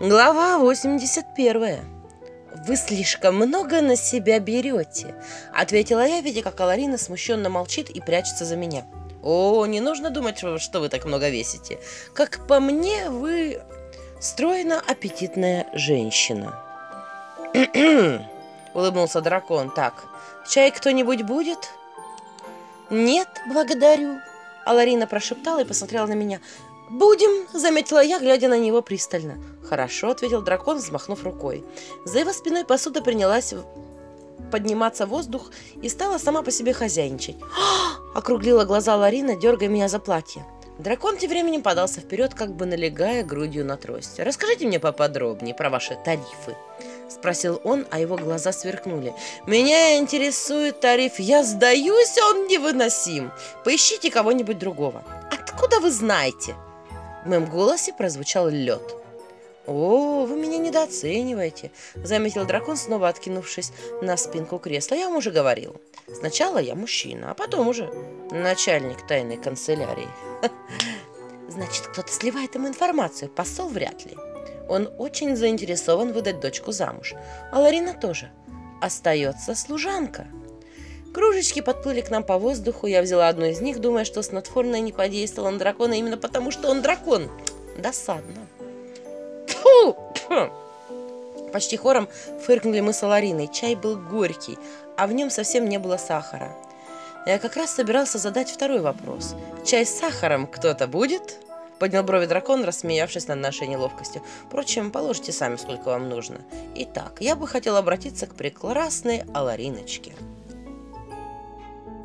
Глава 81. «Вы слишком много на себя берете», — ответила я, видя, как Аларина смущенно молчит и прячется за меня. «О, не нужно думать, что вы так много весите. Как по мне, вы стройно аппетитная женщина». улыбнулся дракон. «Так, чай кто-нибудь будет?» «Нет, благодарю», — Аларина прошептала и посмотрела на меня. «Будем», — заметила я, глядя на него пристально. «Хорошо», — ответил дракон, взмахнув рукой. За его спиной посуда принялась подниматься в воздух и стала сама по себе хозяйничать. округлила глаза Ларина, дергая меня за платье. Дракон тем временем подался вперед, как бы налегая грудью на трость. «Расскажите мне поподробнее про ваши тарифы», — спросил он, а его глаза сверкнули. «Меня интересует тариф. Я сдаюсь, он невыносим. Поищите кого-нибудь другого». «Откуда вы знаете?» В моем голосе прозвучал лед. «О, вы меня недооцениваете», — заметил дракон, снова откинувшись на спинку кресла. «Я вам уже говорил. Сначала я мужчина, а потом уже начальник тайной канцелярии». «Значит, кто-то сливает ему информацию. Посол вряд ли. Он очень заинтересован выдать дочку замуж. А Ларина тоже. Остается служанка». Кружечки подплыли к нам по воздуху. Я взяла одну из них, думая, что снотворное не подействовало на дракона именно потому, что он дракон. Досадно. Фу! Почти хором фыркнули мы с Алариной. Чай был горький, а в нем совсем не было сахара. Я как раз собирался задать второй вопрос. «Чай с сахаром кто-то будет?» Поднял брови дракон, рассмеявшись над нашей неловкостью. Впрочем, положите сами, сколько вам нужно. Итак, я бы хотел обратиться к прекрасной Алариночке.